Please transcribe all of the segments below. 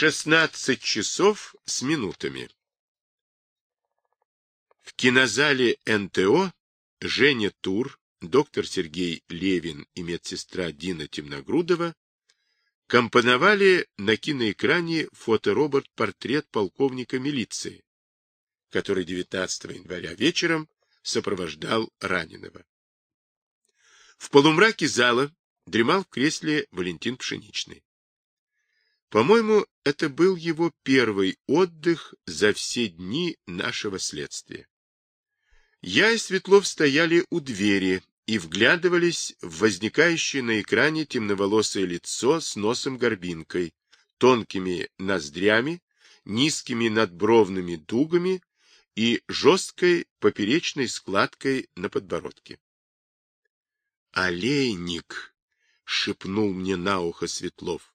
16 часов с минутами. В кинозале НТО Женя Тур, доктор Сергей Левин и медсестра Дина Темногрудова компоновали на киноэкране фоторобот-портрет полковника милиции, который 19 января вечером сопровождал раненого. В полумраке зала дремал в кресле Валентин Пшеничный. По-моему, это был его первый отдых за все дни нашего следствия. Я и Светлов стояли у двери и вглядывались в возникающее на экране темноволосое лицо с носом-горбинкой, тонкими ноздрями, низкими надбровными дугами и жесткой поперечной складкой на подбородке. «Олейник!» — шепнул мне на ухо Светлов.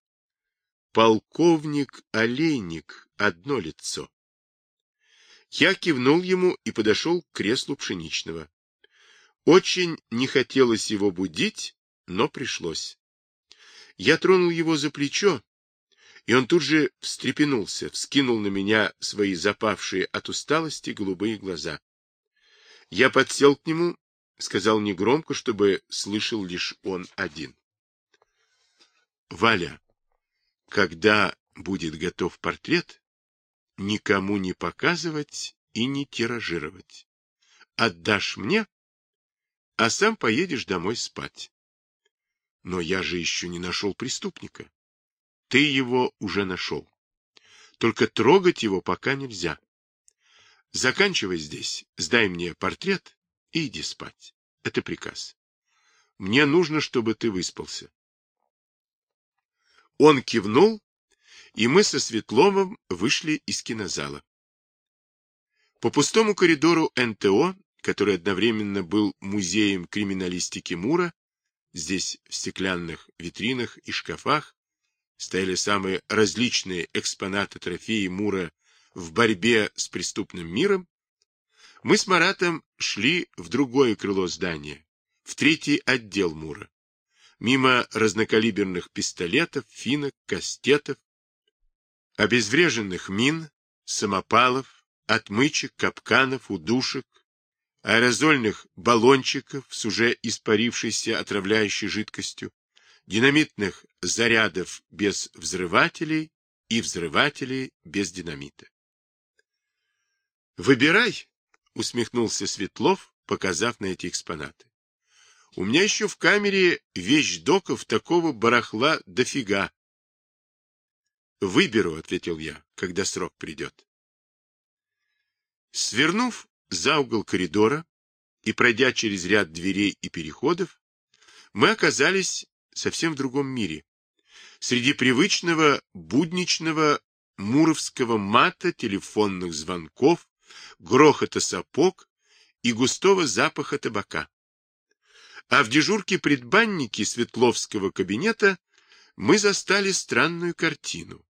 Полковник Олейник, одно лицо. Я кивнул ему и подошел к креслу Пшеничного. Очень не хотелось его будить, но пришлось. Я тронул его за плечо, и он тут же встрепенулся, вскинул на меня свои запавшие от усталости голубые глаза. Я подсел к нему, сказал негромко, чтобы слышал лишь он один. — Валя, когда будет готов портрет, никому не показывать и не тиражировать. Отдашь мне, а сам поедешь домой спать. Но я же еще не нашел преступника. Ты его уже нашел. Только трогать его пока нельзя. Заканчивай здесь, сдай мне портрет и иди спать. Это приказ. Мне нужно, чтобы ты выспался. Он кивнул, и мы со Светловым вышли из кинозала. По пустому коридору НТО, который одновременно был музеем криминалистики Мура, здесь в стеклянных витринах и шкафах стояли самые различные экспонаты трофеи Мура в борьбе с преступным миром, мы с Маратом шли в другое крыло здания, в третий отдел Мура мимо разнокалиберных пистолетов, финок, кастетов, обезвреженных мин, самопалов, отмычек, капканов, удушек, аэрозольных баллончиков с уже испарившейся отравляющей жидкостью, динамитных зарядов без взрывателей и взрывателей без динамита. «Выбирай», — усмехнулся Светлов, показав на эти экспонаты. У меня еще в камере вещдоков такого барахла дофига. Выберу, — ответил я, — когда срок придет. Свернув за угол коридора и пройдя через ряд дверей и переходов, мы оказались совсем в другом мире. Среди привычного будничного муровского мата, телефонных звонков, грохота сапог и густого запаха табака а в дежурке предбанники Светловского кабинета мы застали странную картину.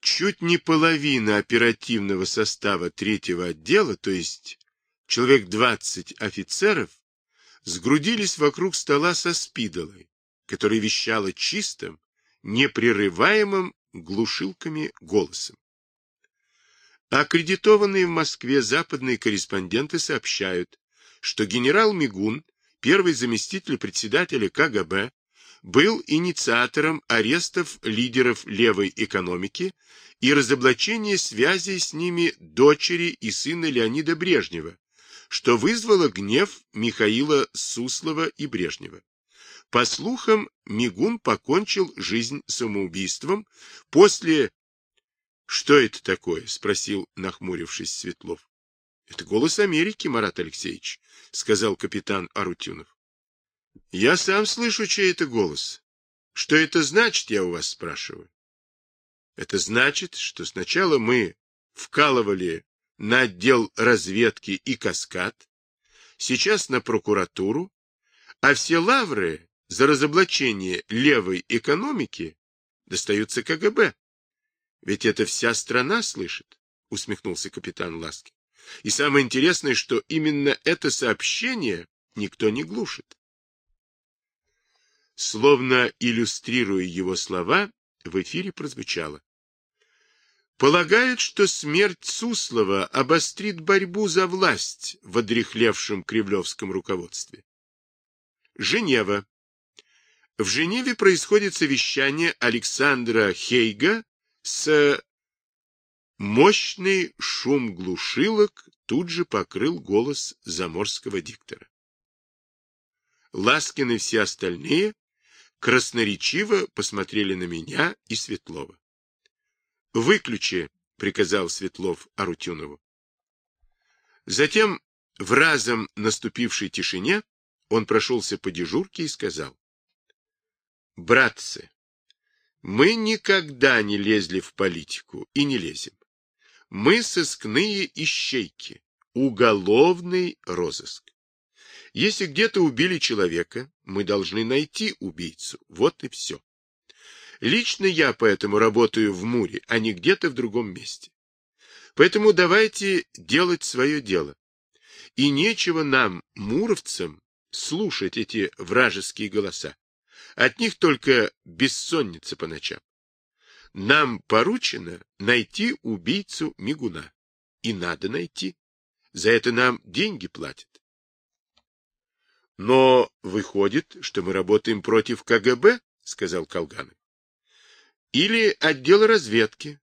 Чуть не половина оперативного состава третьего отдела, то есть человек 20 офицеров, сгрудились вокруг стола со спидолой, которая вещала чистым, непрерываемым глушилками голосом. Аккредитованные в Москве западные корреспонденты сообщают, что генерал Мигун первый заместитель председателя КГБ, был инициатором арестов лидеров левой экономики и разоблачения связей с ними дочери и сына Леонида Брежнева, что вызвало гнев Михаила Суслова и Брежнева. По слухам, Мигун покончил жизнь самоубийством после... — Что это такое? — спросил, нахмурившись Светлов. — Это голос Америки, Марат Алексеевич, — сказал капитан Арутюнов. — Я сам слышу, чей это голос. Что это значит, я у вас спрашиваю? Это значит, что сначала мы вкалывали на отдел разведки и каскад, сейчас на прокуратуру, а все лавры за разоблачение левой экономики достаются КГБ. Ведь это вся страна слышит, усмехнулся капитан Ласки. И самое интересное, что именно это сообщение никто не глушит. Словно иллюстрируя его слова, в эфире прозвучало. Полагают, что смерть Суслова обострит борьбу за власть в одрехлевшем кремлевском руководстве. Женева. В Женеве происходит совещание Александра Хейга с мощный шум глушилок тут же покрыл голос заморского диктора. Ласкин и все остальные красноречиво посмотрели на меня и Светлова. «Выключи», — приказал Светлов Арутюнову. Затем, в разом наступившей тишине, он прошелся по дежурке и сказал. «Братцы, мы никогда не лезли в политику и не лезем. Мы сыскные ищейки, уголовный розыск. Если где-то убили человека, мы должны найти убийцу. Вот и все. Лично я поэтому работаю в Муре, а не где-то в другом месте. Поэтому давайте делать свое дело. И нечего нам, муровцам, слушать эти вражеские голоса. От них только бессонница по ночам. Нам поручено найти убийцу Мигуна. И надо найти. За это нам деньги платят. Но выходит, что мы работаем против КГБ, сказал Колганов. Или отдел разведки.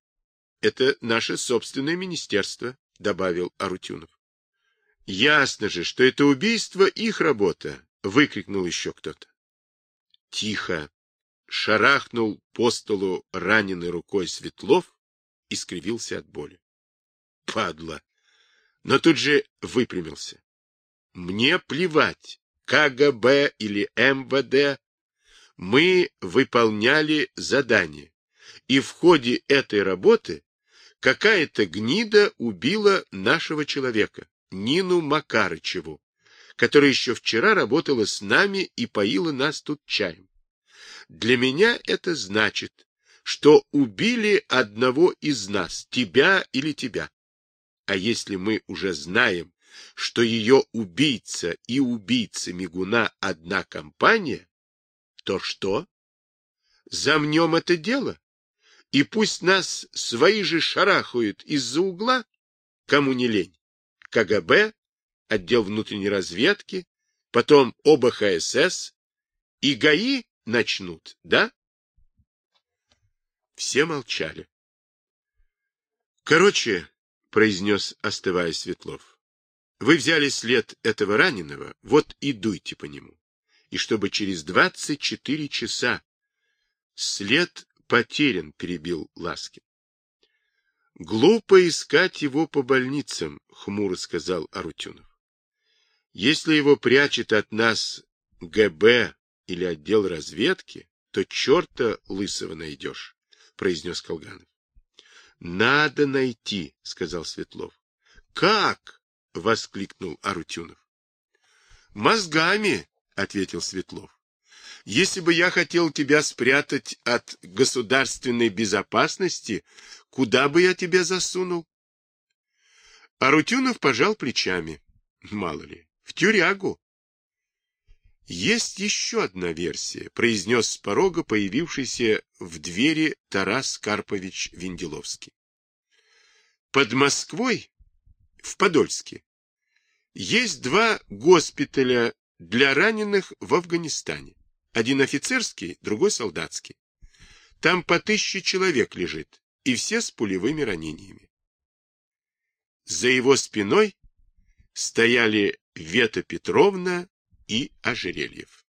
Это наше собственное министерство, добавил Арутюнов. Ясно же, что это убийство их работа, выкрикнул еще кто-то. Тихо, шарахнул по столу раненой рукой Светлов и скривился от боли. Падла! Но тут же выпрямился. Мне плевать, КГБ или МВД. Мы выполняли задание и в ходе этой работы какая-то гнида убила нашего человека, Нину Макарычеву, которая еще вчера работала с нами и поила нас тут чаем. Для меня это значит, что убили одного из нас, тебя или тебя. А если мы уже знаем, что ее убийца и убийца Мигуна одна компания, то что? Замнем это дело? И пусть нас свои же шарахают из-за угла, кому не лень. КГБ, отдел внутренней разведки, потом ОБХСС и ГАИ начнут, да? Все молчали. Короче, произнес, остывая Светлов, вы взяли след этого раненого, вот и дуйте по нему. И чтобы через двадцать четыре часа след потерян, перебил Ласкин. Глупо искать его по больницам, хмуро сказал Арутюнов. Если его прячет от нас ГБ или отдел разведки, то черта лысого найдешь, произнес Колганов. Надо найти, сказал Светлов. Как? воскликнул Арутюнов. Мозгами, ответил Светлов. Если бы я хотел тебя спрятать от государственной безопасности, куда бы я тебя засунул? Арутюнов пожал плечами. Мало ли, в тюрягу. Есть еще одна версия, произнес с порога появившийся в двери Тарас Карпович Венделовский. Под Москвой, в Подольске, есть два госпиталя для раненых в Афганистане. Один офицерский, другой солдатский. Там по тысяче человек лежит, и все с пулевыми ранениями. За его спиной стояли Вета Петровна и Ожерельев.